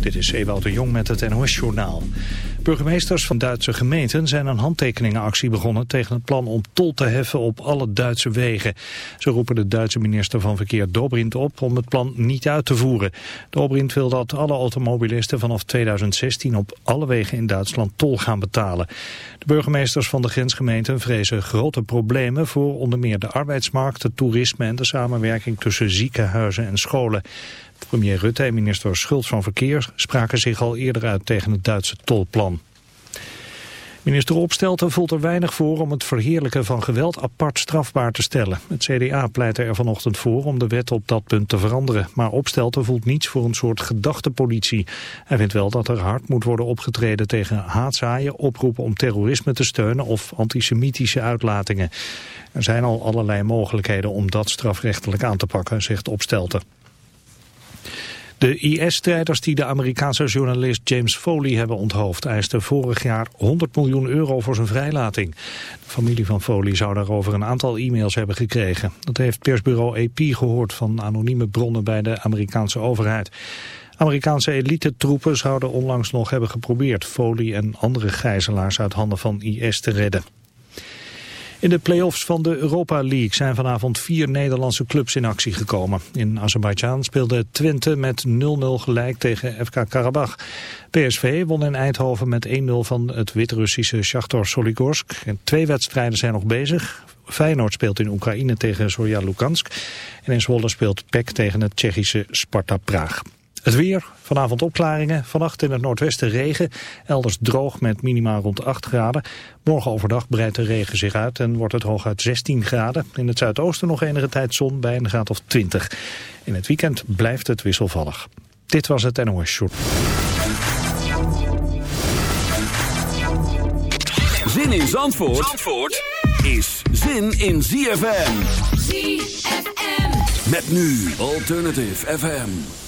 Dit is Ewout de Jong met het NOS-journaal. Burgemeesters van Duitse gemeenten zijn een handtekeningenactie begonnen tegen het plan om tol te heffen op alle Duitse wegen. Ze roepen de Duitse minister van Verkeer Dobrindt op om het plan niet uit te voeren. Dobrindt wil dat alle automobilisten vanaf 2016 op alle wegen in Duitsland tol gaan betalen. De burgemeesters van de grensgemeenten vrezen grote problemen voor onder meer de arbeidsmarkt, het toerisme en de samenwerking tussen ziekenhuizen en scholen. Premier Rutte en minister Schultz van Verkeer spraken zich al eerder uit tegen het Duitse tolplan. Minister Opstelten voelt er weinig voor om het verheerlijken van geweld apart strafbaar te stellen. Het CDA pleitte er vanochtend voor om de wet op dat punt te veranderen. Maar Opstelten voelt niets voor een soort gedachtepolitie. Hij vindt wel dat er hard moet worden opgetreden tegen haatzaaien, oproepen om terrorisme te steunen of antisemitische uitlatingen. Er zijn al allerlei mogelijkheden om dat strafrechtelijk aan te pakken, zegt Opstelten. De IS-strijders die de Amerikaanse journalist James Foley hebben onthoofd... eisten vorig jaar 100 miljoen euro voor zijn vrijlating. De familie van Foley zou daarover een aantal e-mails hebben gekregen. Dat heeft persbureau AP gehoord van anonieme bronnen bij de Amerikaanse overheid. Amerikaanse elite-troepen zouden onlangs nog hebben geprobeerd... Foley en andere gijzelaars uit handen van IS te redden. In de play-offs van de Europa League zijn vanavond vier Nederlandse clubs in actie gekomen. In Azerbeidzjan speelde Twente met 0-0 gelijk tegen FK Karabach. PSV won in Eindhoven met 1-0 van het Wit-Russische Shakhtar Soligorsk. En twee wedstrijden zijn nog bezig. Feyenoord speelt in Oekraïne tegen Zorya Lukansk. En in Zwolle speelt PEC tegen het Tsjechische Sparta Praag. Het weer, vanavond opklaringen, vannacht in het noordwesten regen, elders droog met minima rond 8 graden. Morgen overdag breidt de regen zich uit en wordt het hooguit 16 graden. In het zuidoosten nog enige tijd zon bij een graad of 20. In het weekend blijft het wisselvallig. Dit was het NOS Short. Zin in Zandvoort, Zandvoort is zin in ZFM. ZFM. Met nu Alternative FM.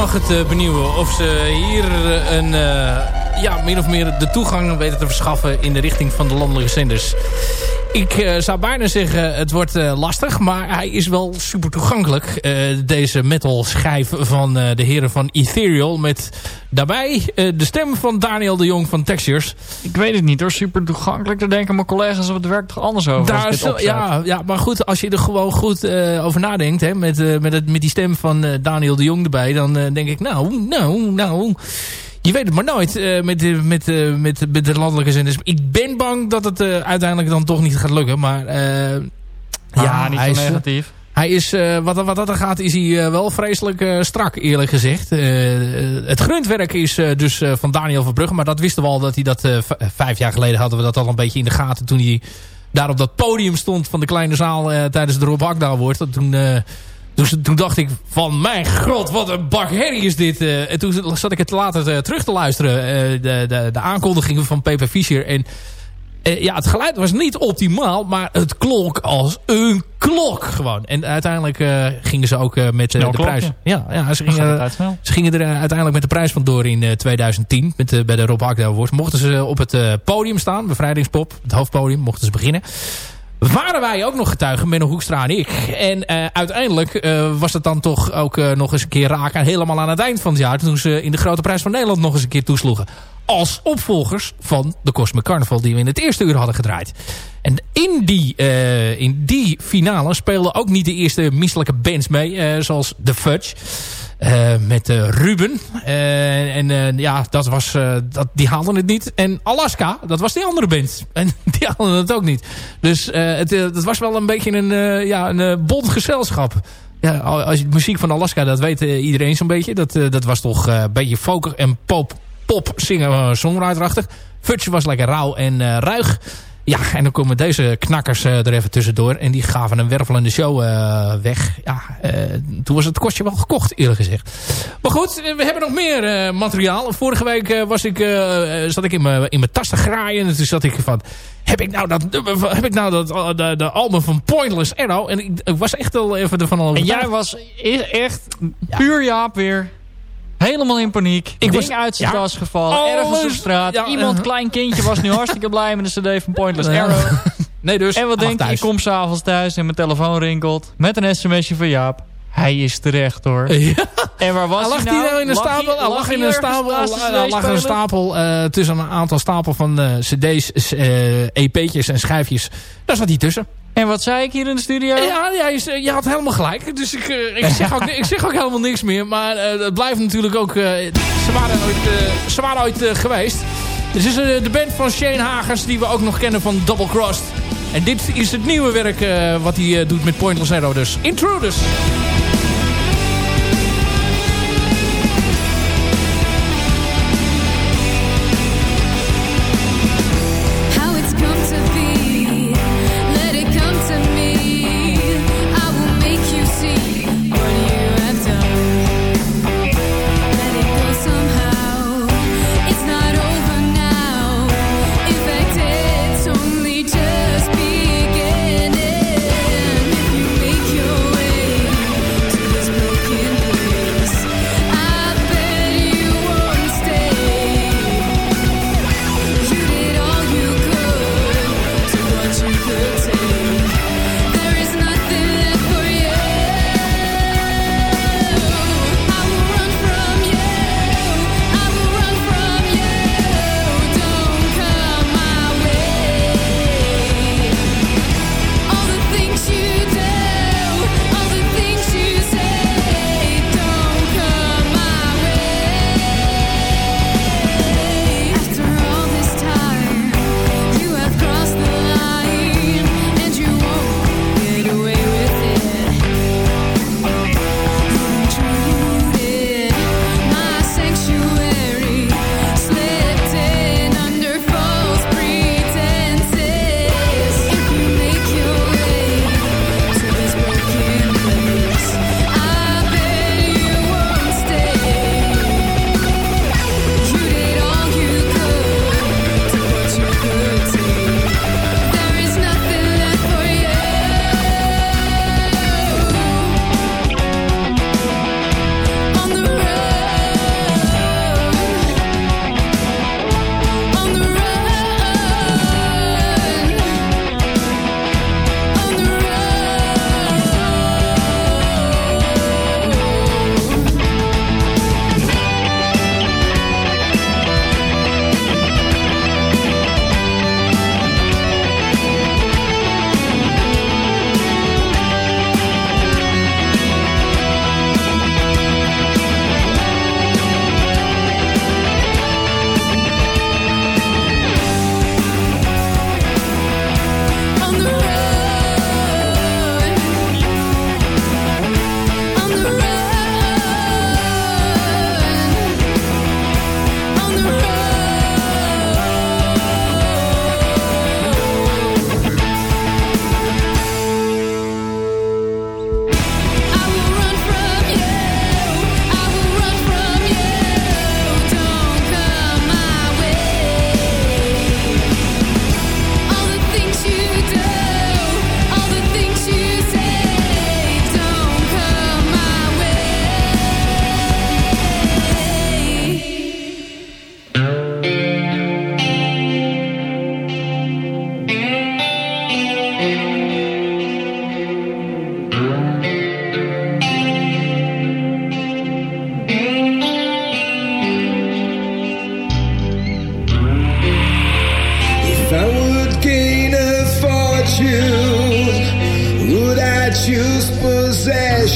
Mag het benieuwen of ze hier een, ja, min of meer de toegang weten te verschaffen in de richting van de landelijke zenders. Ik uh, zou bijna zeggen, het wordt uh, lastig. Maar hij is wel super toegankelijk. Uh, deze metal schijf van de heren van Ethereal. Met daarbij de stem van Daniel de Jong van Textures. Ik weet het niet hoor. Super toegankelijk. Daar denken mijn collega's op het werk toch anders over. Daar zo, ja, ja, maar goed. Als je er gewoon goed over nadenkt. Hè, met, met, het, met die stem van Daniel de Jong erbij. Dan denk ik, nou, nou, nou je weet het maar nooit uh, met, de, met, uh, met, met de landelijke zenders. Ik ben bang dat het uh, uiteindelijk dan toch niet gaat lukken. Maar ah, ja, niet hij zo negatief. hij is, wat, wat dat er gaat, is hij wel vreselijk strak, eerlijk gezegd. het grondwerk is dus van Daniel van Brugge. Maar dat wisten we al dat hij dat vijf jaar geleden hadden we dat al een beetje in de gaten. Toen hij daar op dat podium stond van de kleine zaal tijdens de Rob Hakdaal wordt. Toen dus toen dacht ik van mijn god, wat een bak herrie is dit. Uh, en toen zat ik het later uh, terug te luisteren. Uh, de, de, de aankondigingen van Pepe Fischer. En ja, het geluid was niet optimaal. Maar het klonk als een klok gewoon. En uiteindelijk gingen ze ook met de prijs... Ja, ja ze, gingen, ze gingen er uiteindelijk met de prijs vandoor in 2010. Met, bij de Rob Akda Awards. Mochten ze op het podium staan. Bevrijdingspop. Het hoofdpodium. Mochten ze beginnen waren wij ook nog getuigen, Menno Hoekstra en ik. En uh, uiteindelijk uh, was het dan toch ook uh, nog eens een keer raken. Helemaal aan het eind van het jaar. Toen ze in de Grote Prijs van Nederland nog eens een keer toesloegen. Als opvolgers van de Cosmic Carnival die we in het eerste uur hadden gedraaid. En in die, in die finale speelden ook niet de eerste misselijke bands mee. zoals The Fudge. Uh, met uh, Ruben. Uh, en ja, dat was, dat, die haalden het niet. En Alaska, dat was die andere band. En die haalden het ook niet. Dus het, was wel een beetje een, ja, een bond gezelschap. Ja, als je muziek van Alaska, dat weet iedereen zo'n beetje. Dat, dat was toch een beetje folk en pop, pop singer, songwriterachtig. Futje was lekker rauw en ruig. Ja, en dan komen deze knakkers uh, er even tussendoor. En die gaven een wervelende show uh, weg. Ja, uh, toen was het kostje wel gekocht, eerlijk gezegd. Maar goed, we hebben nog meer materiaal. Vorige week was ik, zat ik in mijn in tas te graaien. En toen zat ik van... Heb ik nou dat, heb ik nou dat de, de album van Pointless Arrow? En ik, ik was echt wel even ervan al. En jij was e-, echt puur Jaap weer Helemaal in paniek. Ik was uit zijn ja, gevallen. ergens op straat. Ja, Iemand, klein kindje, was nu hartstikke blij met de cd van Pointless Arrow. Nee, dus. En wat denk je? Ik kom s'avonds thuis en mijn telefoon rinkelt. Met een sms'je van Jaap. Hij is terecht hoor. Ja. En waar was hij, lag hij nou? nou in een stapel? Hij lag in een stapel, hij lag in een stapel uh, tussen een aantal stapel van uh, cd's, uh, EP'tjes en schijfjes. Daar zat hij tussen. En wat zei ik hier in de studio? Ja, ja je, had helemaal gelijk. Dus ik, ik, zeg, ook, ik zeg ook helemaal niks meer. Maar het blijft natuurlijk ook... ze waren ooit, ze waren geweest. Dit is de band van Shane Hagers die we ook nog kennen van Double Crossed. En dit is het nieuwe werk wat hij doet met Pointless Arrow. Dus Intruders.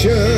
future.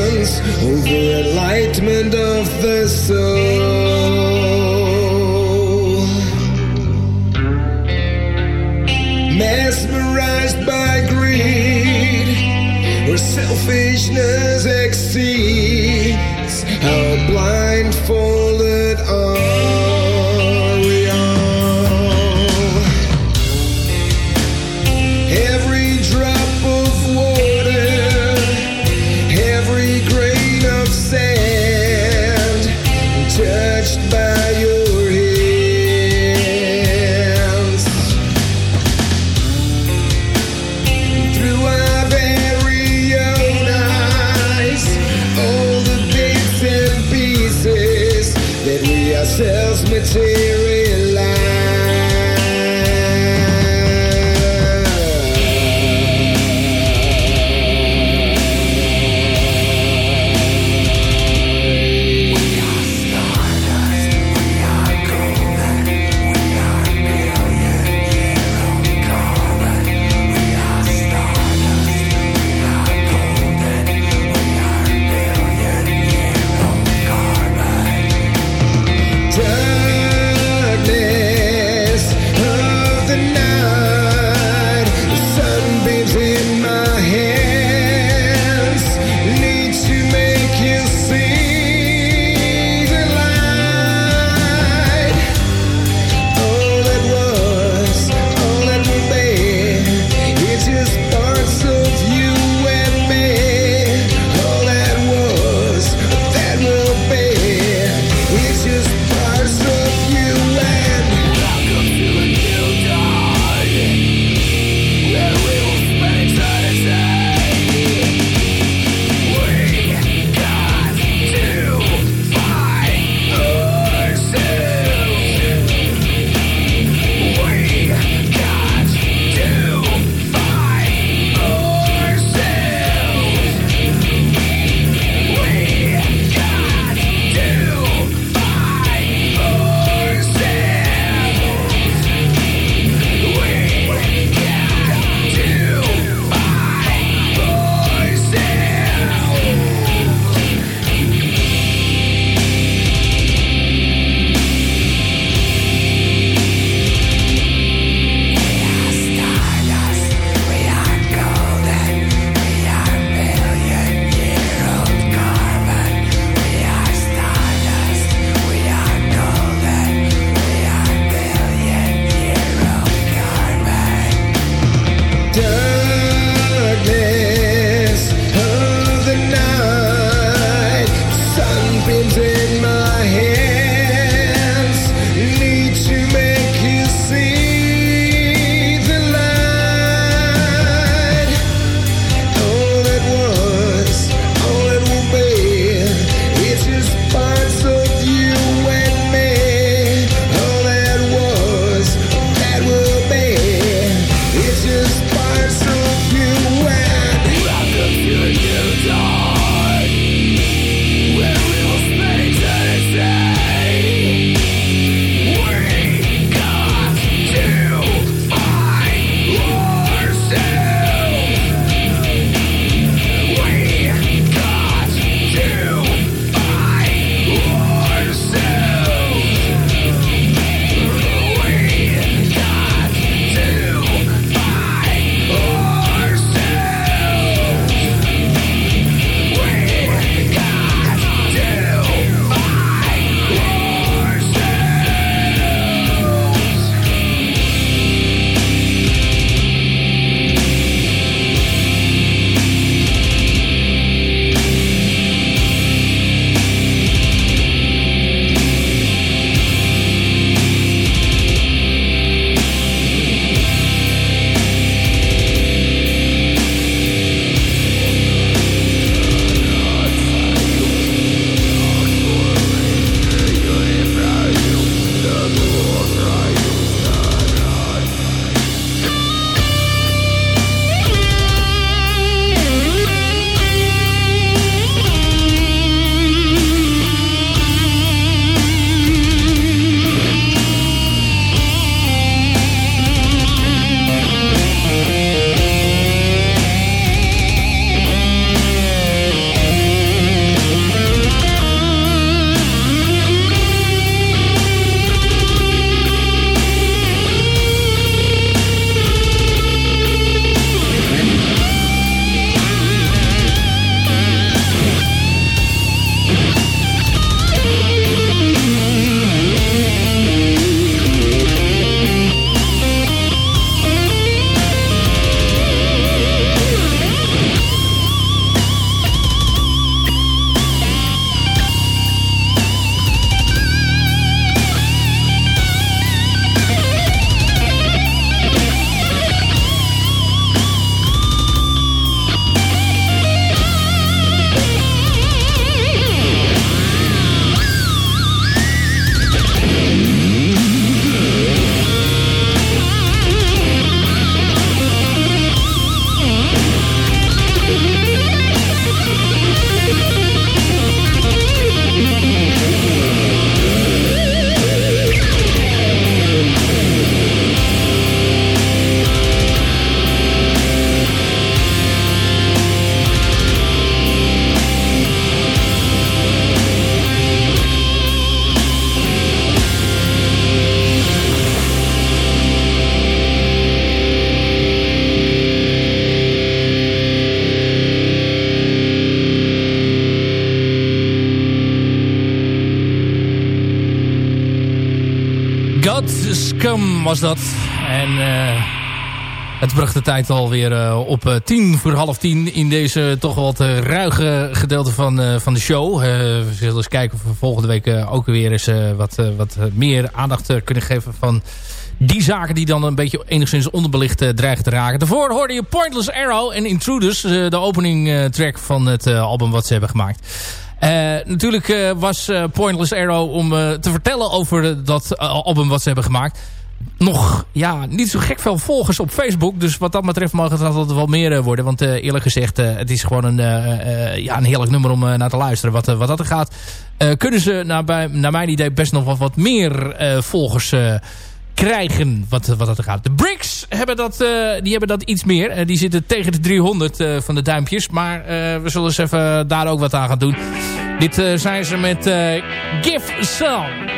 Dat. En uh, het bracht de tijd alweer uh, op uh, tien voor half tien in deze toch wat ruige gedeelte van, van de show. we zullen eens kijken of we volgende week ook weer eens wat, wat meer aandacht kunnen geven van die zaken die dan een beetje enigszins onderbelicht dreigen te raken. Daarvoor hoorde je Pointless Arrow en Intruders, de opening track van het album wat ze hebben gemaakt. Natuurlijk was Pointless Arrow om te vertellen over dat album wat ze hebben gemaakt. Nog ja, niet zo gek veel volgers op Facebook. Dus wat dat betreft mag het altijd wel meer worden. Want eerlijk gezegd, het is gewoon een, ja, een heerlijk nummer om naar te luisteren. Wat, wat dat er gaat, kunnen ze naar, bij, naar mijn idee best nog wat, wat meer volgers krijgen wat, wat dat gaat. De Bricks hebben dat, die hebben dat iets meer. Die zitten tegen de 300 uh, van de duimpjes. Maar we zullen eens even daar ook wat aan gaan doen. Dit zijn ze met Give Some.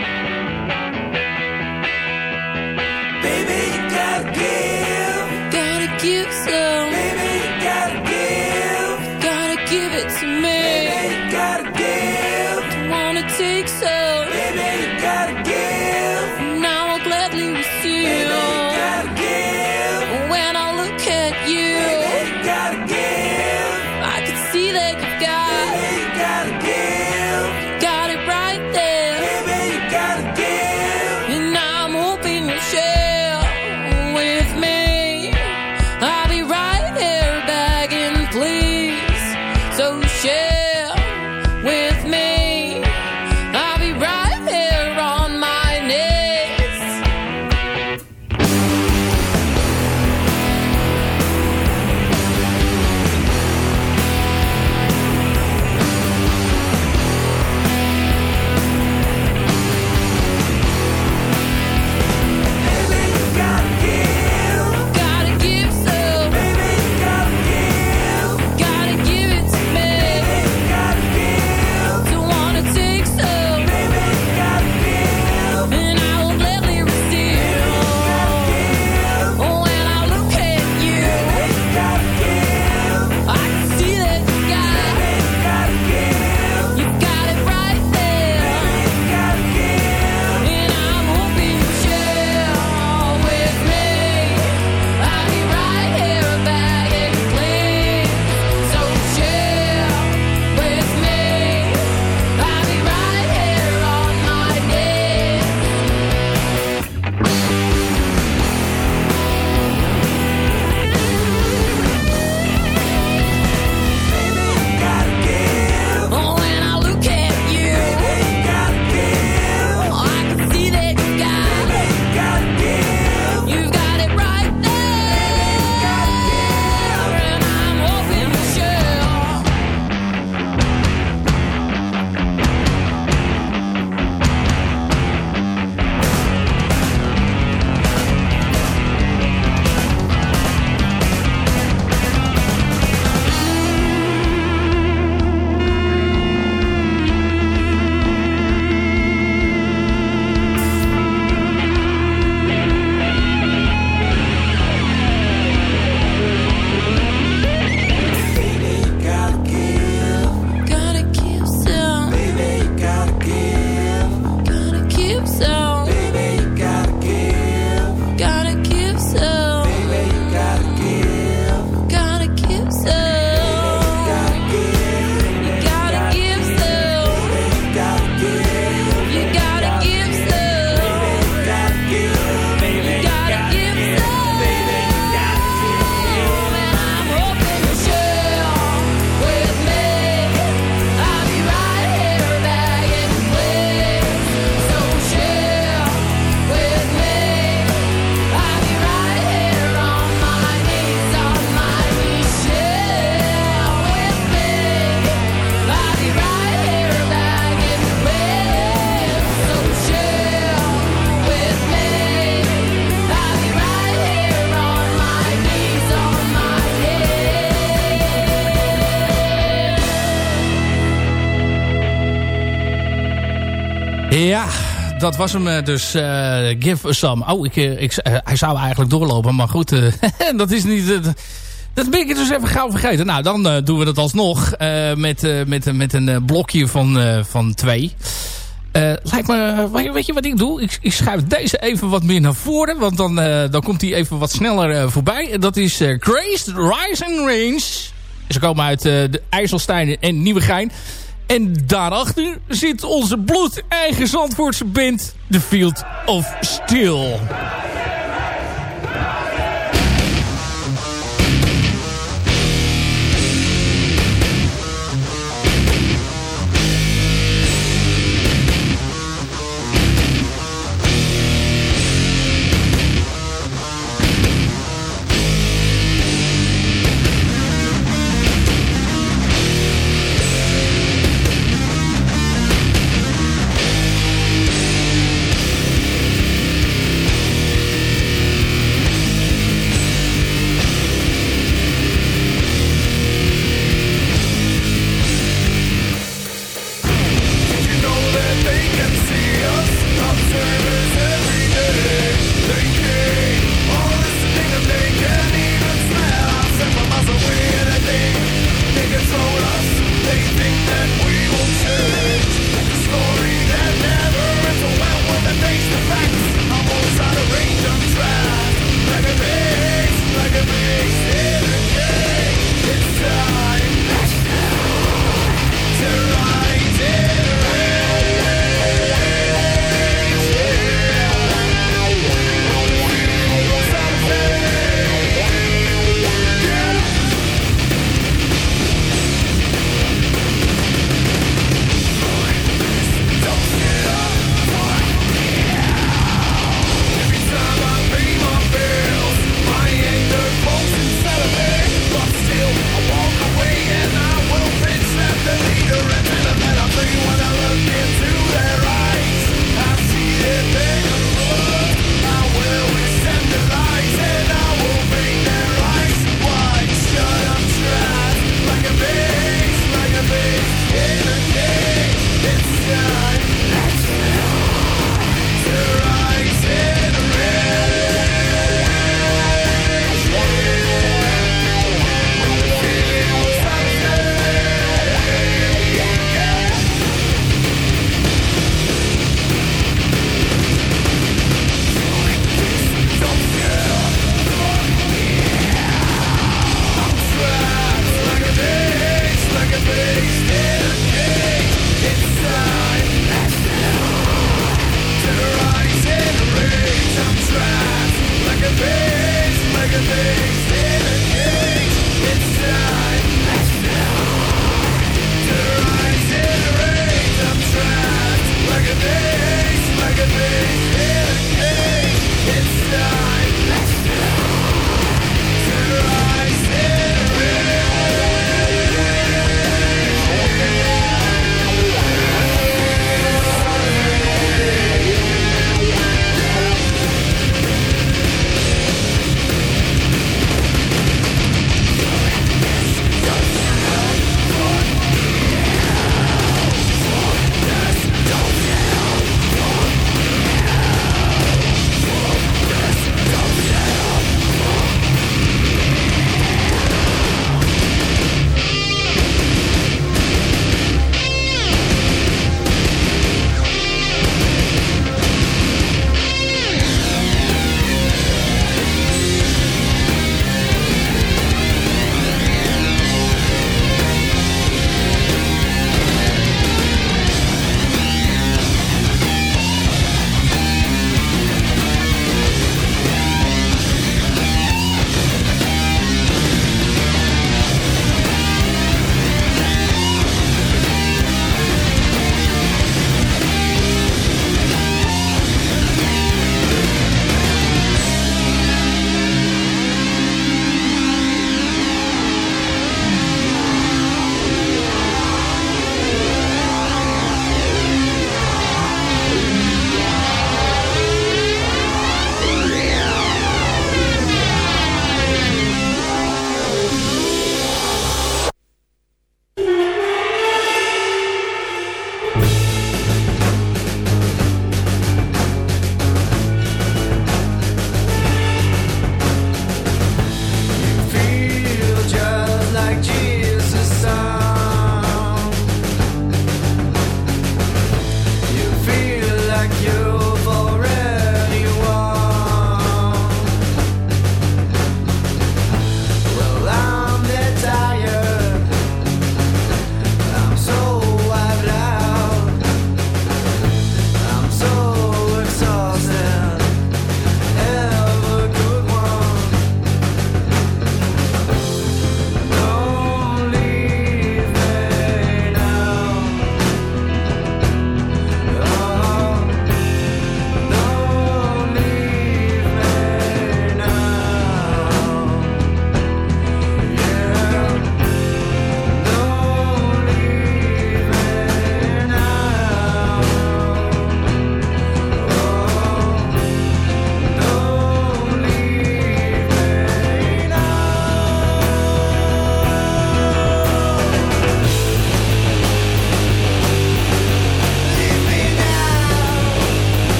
Ja, dat was hem eh, dus. Eh, give some. Oh, ik, eh, ik, hij zou eigenlijk doorlopen, maar goed. Dat is niet... dat ben ik dus even gauw vergeten. Nou, dan doen we dat alsnog met, met, met een blokje van, van twee. lijkt me, weet je wat ik doe? Ik, ik, schuif deze even wat meer naar voren. Want dan, dan komt hij even wat sneller voorbij. Dat is Crazed Rise and Range. Ze komen uit de IJsselstein en Nieuwegein. En daarachter zit onze bloedeigen Zandvoortse band The Field of Steel.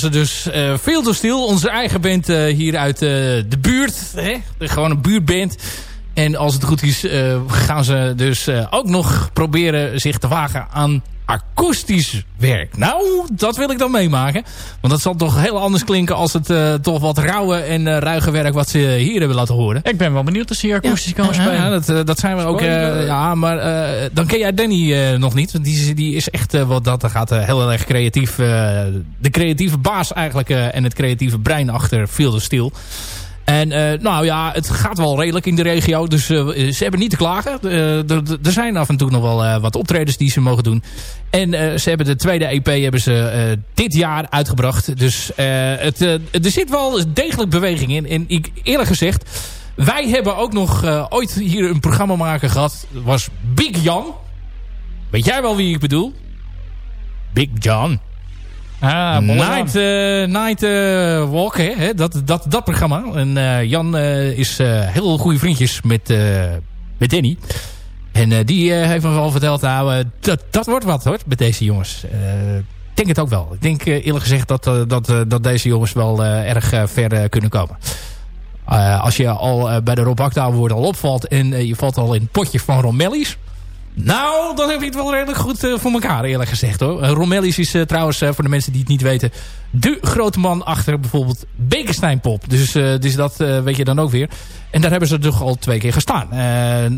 Waren ze dus veel te stil. Onze eigen band hier uit de buurt. Hè? Gewoon een buurtband. En als het goed is gaan ze dus ook nog proberen zich te wagen aan akoestisch werk. Nou, dat wil ik dan meemaken. Want dat zal toch heel anders klinken als het uh, toch wat rauwe en ruige werk wat ze hier hebben laten horen. Ik ben wel benieuwd als ze hier akoestisch ja, kan spelen. Ja, dat, dat zijn we ook. ja, maar dan ken jij Danny nog niet. Want die, die is echt wat dat gaat heel erg creatief. de creatieve baas eigenlijk en het creatieve brein achter Field of Steel. En uh, nou ja, het gaat wel redelijk in de regio. Dus uh, ze hebben niet te klagen. Uh, er zijn af en toe nog wel wat optredens die ze mogen doen. En ze hebben de tweede EP hebben ze dit jaar uitgebracht. Dus het, er zit wel degelijk beweging in. En ik, eerlijk gezegd, wij hebben ook nog ooit hier een programma maken gehad. Dat was Big Jan. Weet jij wel wie ik bedoel? Big John. Ah, Night, uh, Night uh, Walk, hè? Dat, dat, dat programma. En uh, Jan is heel goede vriendjes met, met Danny. En die heeft me wel verteld, nou, dat, dat wordt wat hoor, met deze jongens. Ik denk het ook wel. Ik denk eerlijk gezegd dat, dat, dat deze jongens wel erg ver kunnen komen. als je al bij de Rob al opvalt en je valt al in het potje van Romelli's nou, dan heb je het wel redelijk goed uh, voor elkaar, eerlijk gezegd. hoor. Uh, is uh, trouwens, voor de mensen die het niet weten... de grote man achter bijvoorbeeld Bekenstein Pop. Dus, dus dat weet je dan ook weer. En daar hebben ze toch al twee keer gestaan.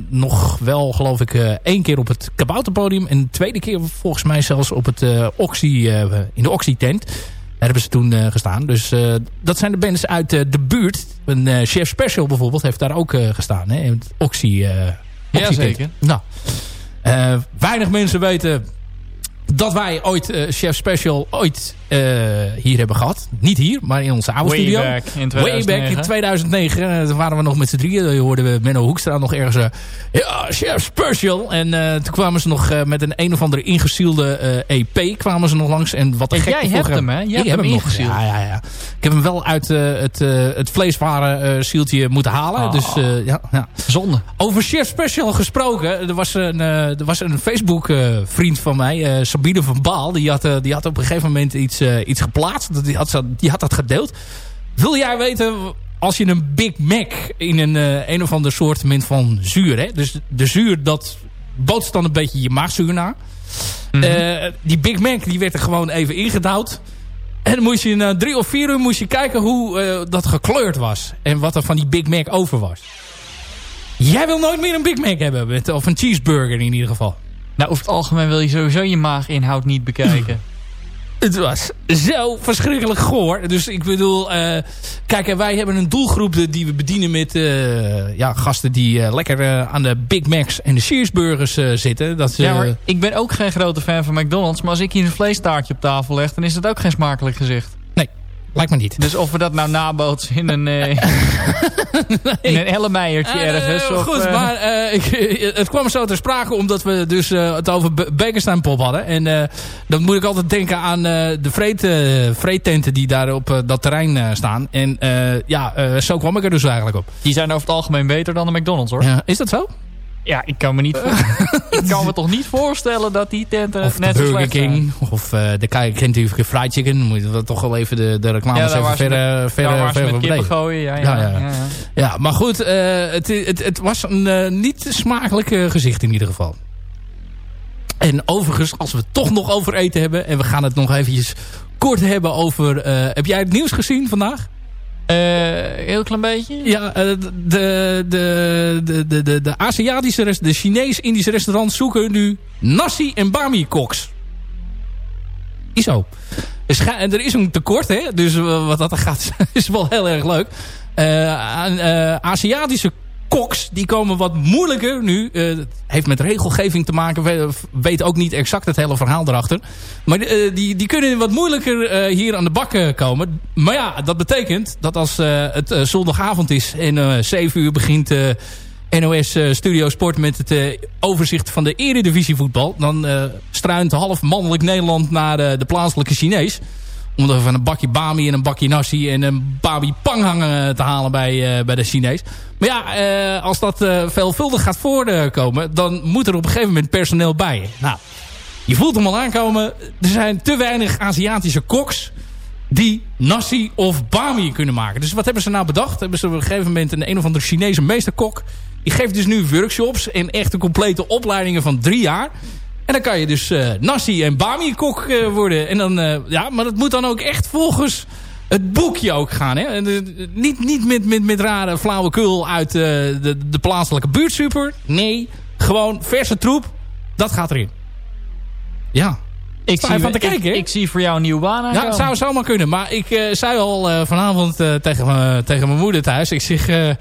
nog wel, geloof ik, één keer op het kabouterpodium... en de tweede keer volgens mij zelfs op het Oxy, in de Oxy-tent. Daar hebben ze toen gestaan. Dus dat zijn de bands uit de buurt. Een Chef Special bijvoorbeeld heeft daar ook gestaan. Hè, in het Oxy, Oxy ja, zeker. Nou... Uh, weinig mensen weten dat wij ooit uh, Chef Special ooit uh, hier hebben gehad. Niet hier, maar in onze oude Way studio. Back in 2009. Way back in 2009. Uh, toen waren we nog met z'n drieën. Hoorden we Menno Hoekstra nog ergens... Ja, Chef Special. En toen kwamen ze nog met een een of andere ingesielde EP kwamen ze nog langs. En wat een gek jij hebt hem, hè? Jij hebt hem ingesield. Ja, ja, ja. Ik heb hem wel uit het, het vleeswaren zieltje moeten halen. Oh. Dus ja, ja. Zonde. Over Chef Special gesproken. Er was een, er was een Facebook vriend van mij... Sabine van Baal, die had, die had op een gegeven moment iets, uh, iets geplaatst. Die had, die had dat gedeeld. Wil jij weten, als je een Big Mac in een, uh, een of ander soort van zuur... Hè? Dus de zuur, dat bootst dan een beetje je maagzuur na. Mm -hmm. uh, die Big Mac, die werd er gewoon even ingedouwd. En dan moest je na drie of vier uur moest je kijken hoe dat gekleurd was. En wat er van die Big Mac over was. Jij wil nooit meer een Big Mac hebben. Of een cheeseburger in ieder geval. Nou, over het algemeen wil je sowieso je maaginhoud niet bekijken. Het was zo verschrikkelijk goor. Dus ik bedoel, uh, kijk, wij hebben een doelgroep die we bedienen met uh, ja, gasten die uh, lekker aan de Big Macs en de cheeseburgers zitten. Dat, ja, maar ik ben ook geen grote fan van McDonald's. Maar als ik hier een vleestaartje op tafel leg, dan is dat ook geen smakelijk gezicht. Lijkt me niet. Dus of we dat nou nabootsen in een, uh, nee. in een ellemeiertje uh, ergens. Of, goed, uh, maar ik, het kwam zo ter sprake omdat we dus het over Bekenstein Pop hadden. En dan moet ik altijd denken aan de vreet, vreettenten die daar op dat terrein staan. En ja, zo kwam ik er dus eigenlijk op. Die zijn over het algemeen beter dan de McDonald's hoor. Ja, is dat zo? Ja, ik kan me niet ik kan me toch niet voorstellen dat die tenten of net zo slecht King, zijn. Of uh, de Kentucky Fried Chicken. Moet je toch wel even de, de reclames ja, even verder ver, ver, ver gooien. Ja, ja, ja, ja. ja maar goed, uh, het, het, het was een uh, niet smakelijk gezicht in ieder geval. En overigens, als we het toch nog over eten hebben... en we gaan het nog eventjes kort hebben over... heb jij het nieuws gezien vandaag? Uh, heel klein beetje? Ja, de, de, de, de, de, de Aziatische, de Chinees-Indische restaurants zoeken nu nasi en bami koks. Is zo. En er is een tekort, hè? dus wat dat gaat is wel heel erg leuk. Uh, Aziatische koks, die komen wat moeilijker nu. Uh, heeft met regelgeving te maken. We weten ook niet exact het hele verhaal erachter. Maar uh, die, die kunnen wat moeilijker uh, hier aan de bak komen. Maar ja, dat betekent dat als het zondagavond is en 7 uur begint... NOS Studio Sport met het overzicht van de eredivisie voetbal. Dan struint half mannelijk Nederland naar de plaatselijke Chinees. Om er van een bakje bami en een bakje nasi en een babi panghang te halen bij, uh, bij de Chinees. Maar ja, uh, als dat veelvuldig gaat voorkomen, dan moet er op een gegeven moment personeel bij. Nou, je voelt hem al aankomen. Er zijn te weinig Aziatische koks. die nasi of bami kunnen maken. Dus wat hebben ze nou bedacht? Hebben ze op een gegeven moment een een of andere Chinese meesterkok. Die geeft dus nu workshops en echte complete opleidingen van drie jaar. En dan kan je dus uh, nasi en bami kok uh, worden. En dan, uh, ja, maar dat moet dan ook echt volgens het boekje ook gaan. Hè? niet niet met, met, met rare flauwekul uit de, de plaatselijke buurtsuper. Nee, gewoon verse troep. Dat gaat erin. Ja, ik zie, van te kijken, ik, ik, zie voor jou een nieuwe baan Ja, zou zomaar kunnen. Maar ik zei al vanavond tegen, tegen mijn moeder thuis. Ik zeg...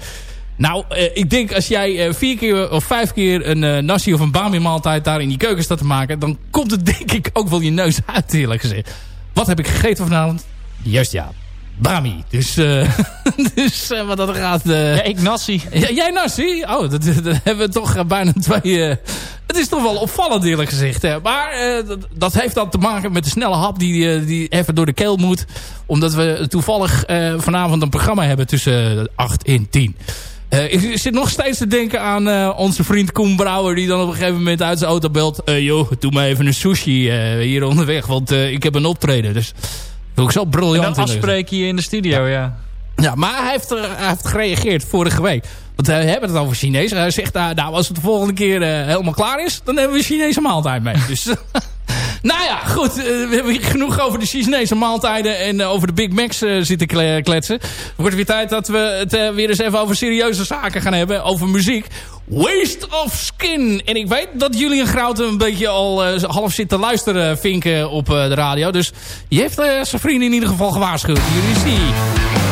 nou, ik denk als jij vier keer of vijf keer een nasi of een bami maaltijd daar in die keuken staat te maken... dan komt het denk ik ook wel je neus uit eerlijk gezegd. Wat heb ik gegeten vanavond? Juist ja, Bami. Dus, uh, dus uh, wat dat gaat... Uh, ja, ik nasi. jij nasi? Oh, dat, dat, hebben we toch bijna twee... het is toch wel opvallend eerlijk gezegd. Hè? Maar dat, dat, heeft dan te maken met de snelle hap die, die even door de keel moet. Omdat we toevallig vanavond een programma hebben tussen 8 en 10. Ik zit nog steeds te denken aan onze vriend Koen Brouwer... die dan op een gegeven moment uit zijn auto belt... joh, doe me even een sushi hier onderweg, want ik heb een optreden. Dus Doe ik zo briljant. En afspreken hier in de studio, ja. Ja, maar hij heeft, hij heeft gereageerd vorige week. Want we hebben het over Chinees. Hij zegt, nou, nou als het de volgende keer helemaal klaar is... dan hebben we Chinese maaltijd mee. dus, nou ja, goed. Uh, we hebben genoeg over de Chinese maaltijden... en uh, over de Big Macs zitten kletsen. Het wordt weer tijd dat we het weer eens even over serieuze zaken gaan hebben. Over muziek. Waste of Skin. En ik weet dat jullie een Groute een beetje al half zit te luisteren vinken op de radio. Dus je heeft uh, zijn vrienden in ieder geval gewaarschuwd. Jullie zien.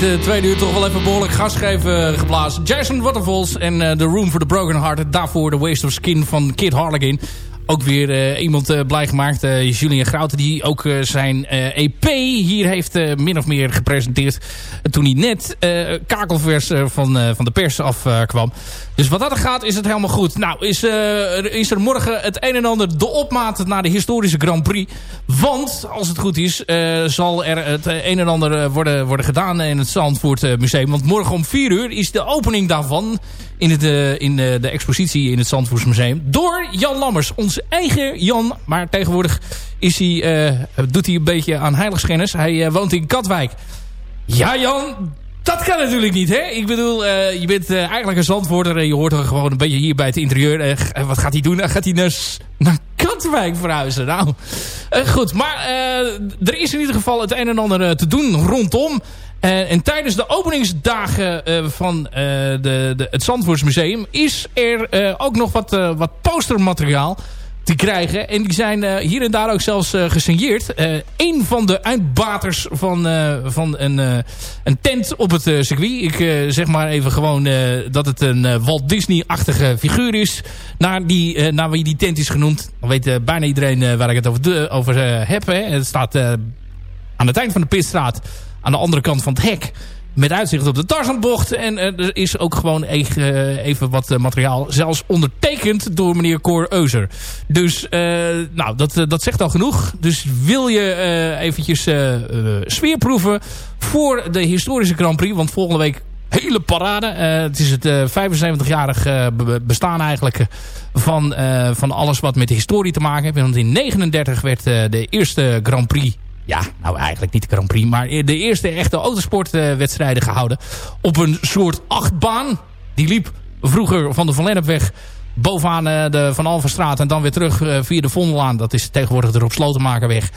Dit tweede uur toch wel even behoorlijk gas geven geblazen. Jason Waterfalls en The Room for the Broken Hearted. Daarvoor The Waste of Skin van Kid Harlequin ook weer uh, iemand uh, blij gemaakt. Uh, Julien Grouten die ook zijn EP hier heeft min of meer gepresenteerd. toen hij net kakelvers van, van de pers afkwam. dus wat dat gaat is het helemaal goed. Nou is, is er morgen het een en ander de opmaat naar de historische Grand Prix. Want als het goed is zal er het een en ander worden, worden gedaan in het Zandvoort Museum. Want morgen om 4 uur is de opening daarvan in, het, in de expositie in het Zandvoortsmuseum. Door Jan Lammers, onze eigen Jan. Maar tegenwoordig is hij, uh, doet hij een beetje aan heiligschennis. Hij uh, woont in Katwijk. Ja Jan, dat kan natuurlijk niet, hè? Ik bedoel, uh, je bent eigenlijk een zandwoorder en je hoort er gewoon een beetje hier bij het interieur. wat gaat hij doen? Dan gaat hij naar, Katwijk verhuizen. Nou, goed. Maar er is in ieder geval het een en ander te doen rondom. En tijdens de openingsdagen van de, de, het Zandvoortsmuseum is er ook nog wat, wat postermateriaal te krijgen. En die zijn hier en daar ook zelfs gesigneerd. een van de uitbaters van, van een, een tent op het circuit. Ik zeg maar even gewoon dat het een Walt Disney-achtige figuur is. Naar, die, naar wie die tent is genoemd. Dan weet bijna iedereen waar ik het over, de, over heb. Hè. Het staat aan het eind van de Pitstraat aan de andere kant van het hek. Met uitzicht op de Tarzanbocht. En uh, er is ook gewoon even, even wat uh, materiaal. Zelfs ondertekend door meneer Cor Euser. Dus nou, dat, dat zegt al genoeg. Dus wil je eventjes sfeerproeven voor de historische Grand Prix. Want volgende week hele parade. het is het 75-jarig bestaan eigenlijk van, van alles wat met de historie te maken heeft. Want in 39 werd de eerste Grand Prix ja, nou eigenlijk niet de Grand Prix, maar de eerste echte autosportwedstrijden gehouden. Op een soort achtbaan. Die liep vroeger van de Van Lennepweg bovenaan uh, de Van Alvenstraat en dan weer terug uh, via de Vondelaan. Dat is tegenwoordig de Rob Slotenmakerweg.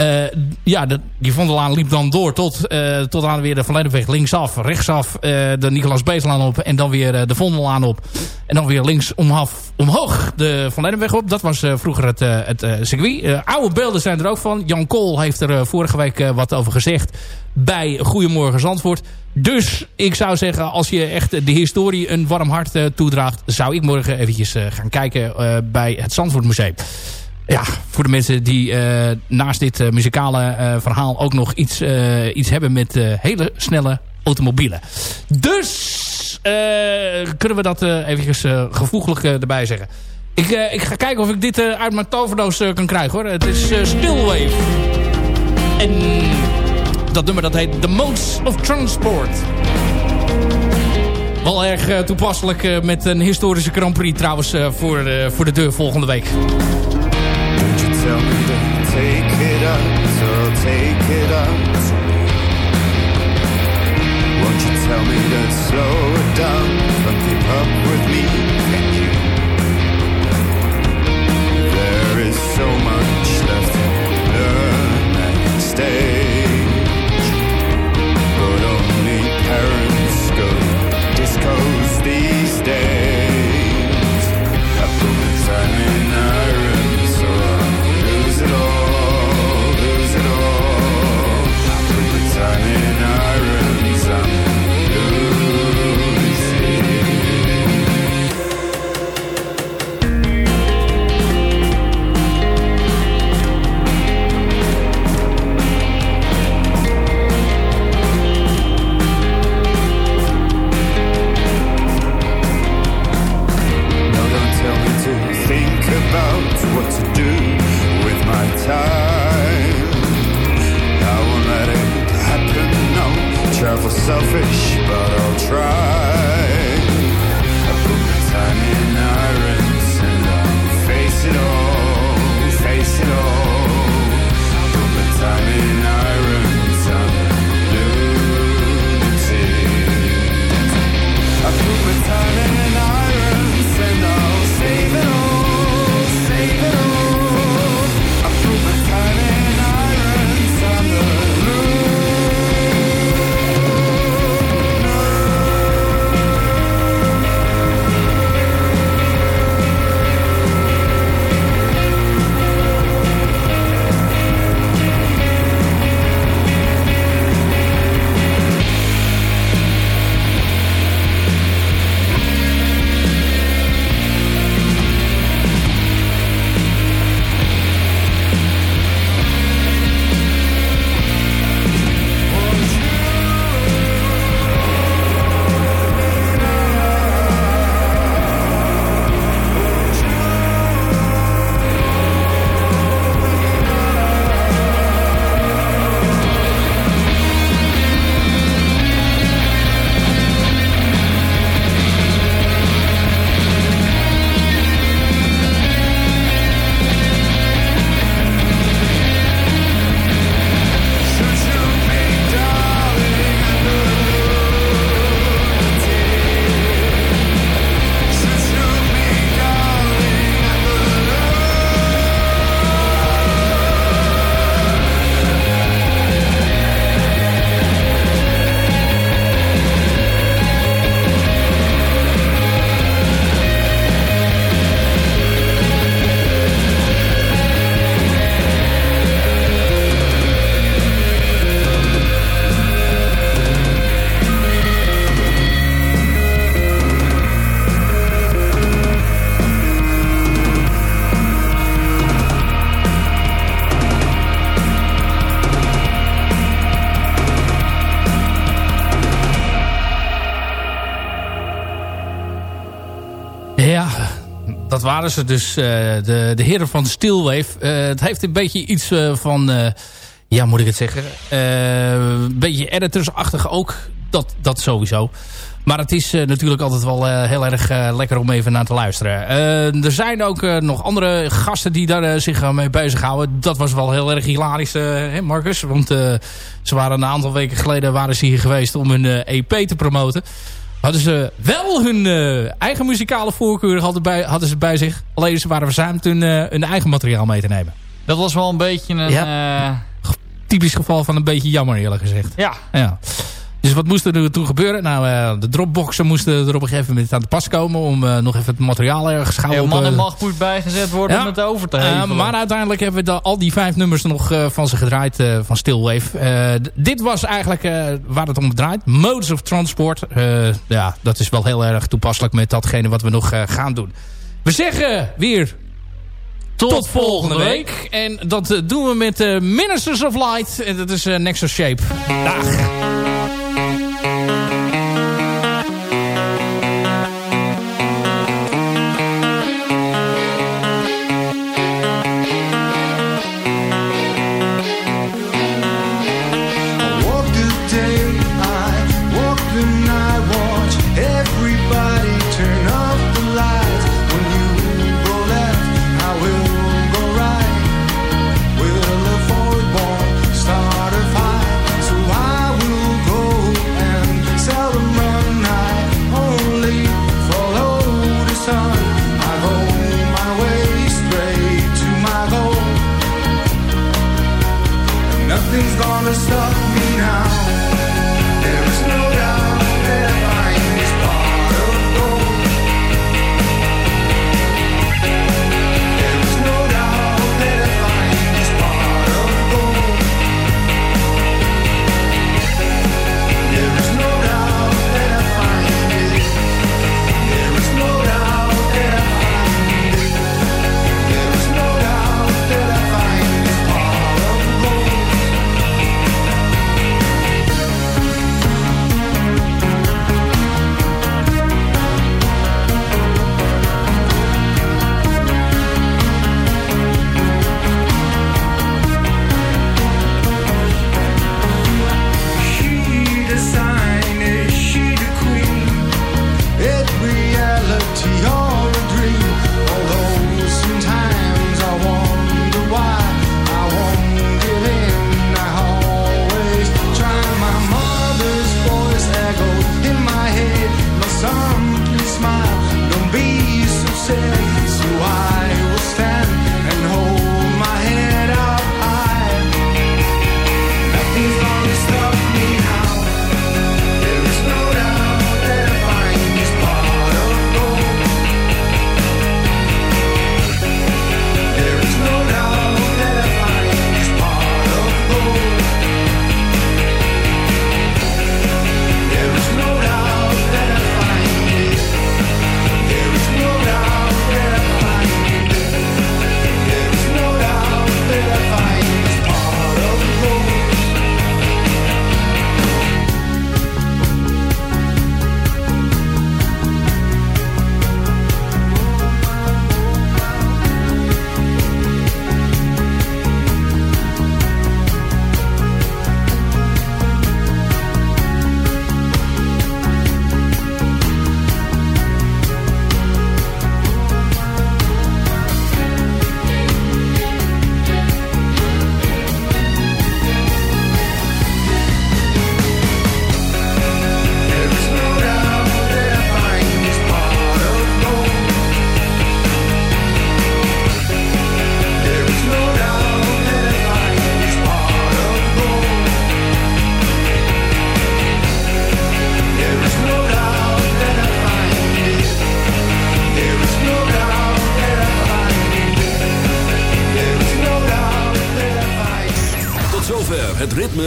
Uh, ja, de, die Vondelaan liep dan door tot, tot aan weer de Van Lennepweg linksaf, rechtsaf de Nicolaas Beeslaan op en dan weer de Vondelaan op. En dan weer links omhaf, omhoog de Van Lennepweg op. Dat was vroeger het, het circuit. oude beelden zijn er ook van. Jan Kool heeft er vorige week wat over gezegd bij Goedemorgen Zandvoort. Dus ik zou zeggen, als je echt de historie een warm hart uh, toedraagt... zou ik morgen eventjes uh, gaan kijken uh, bij het Zandvoortmuseum. Ja, voor de mensen die naast dit muzikale verhaal... ook nog iets, iets hebben met hele snelle automobielen. Dus kunnen we dat eventjes gevoeglijk erbij zeggen. Ik, ik ga kijken of ik dit uit mijn toverdoos kan krijgen hoor. Het is Stillwave. En dat nummer dat heet The Modes of Transport. Wel erg uh, toepasselijk uh, met een historische Grand Prix trouwens uh, voor, voor de deur volgende week. Waren ze dus. de, de heren van Steelwave. het heeft een beetje iets van... ja, moet ik het zeggen? een beetje editorsachtig ook. Dat, dat sowieso. Maar het is natuurlijk altijd wel heel erg lekker om even naar te luisteren. er zijn ook nog andere gasten die daar zich mee bezighouden. Dat was wel heel erg hilarisch, hè Marcus? Want ze waren een aantal weken geleden waren ze hier geweest om hun EP te promoten hadden ze wel hun uh, eigen muzikale voorkeur hadden, bij, hadden ze bij zich. Alleen ze waren verzuimd hun, uh, hun eigen materiaal mee te nemen. Dat was wel een beetje een... Ja. Uh... Typisch geval van een beetje jammer eerlijk gezegd. Ja. ja. Dus wat moest er toen gebeuren? Nou, uh, de dropboxen moesten er op een gegeven moment aan de pas komen... om uh, nog even het materiaal ergens gauw op... man en macht moet bijgezet worden om het over te hevelen. Maar uiteindelijk hebben we al die vijf nummers nog van ze gedraaid van Stillwave. dit was eigenlijk waar het om draait. Modes of Transport. ja, dat is wel heel erg toepasselijk met datgene wat we nog gaan doen. We zeggen weer tot, Tot, volgende week. week. En dat doen we met uh, Ministers of Light. En dat is uh, Nexus Shape. Dag.